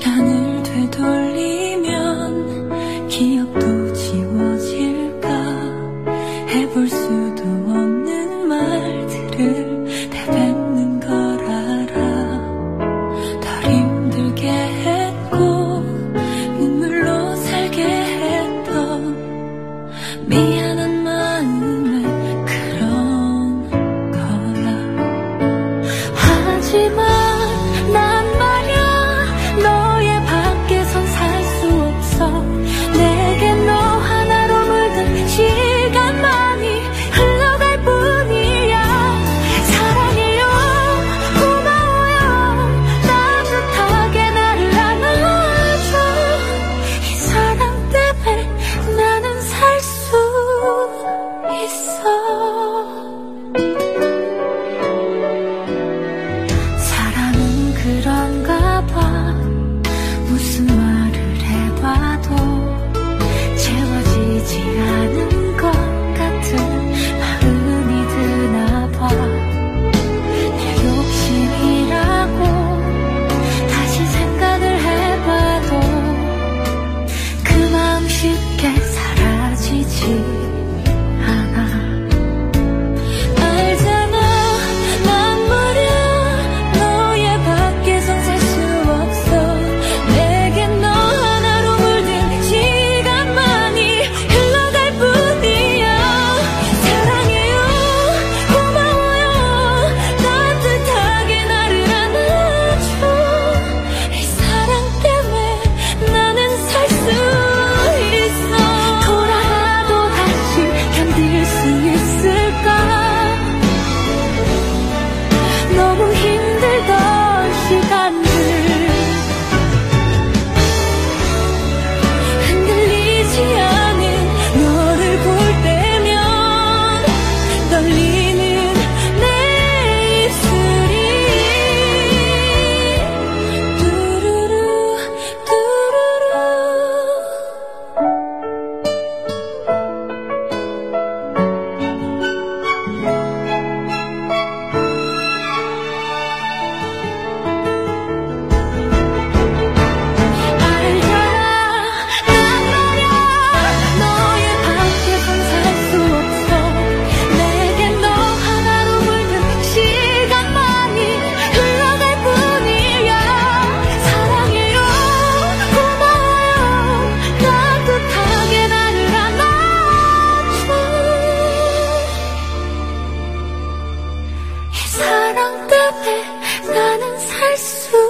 간을 되돌리면 기억도 지워질까? 해볼 수도 없는 쉽게 사라지지. Jesus.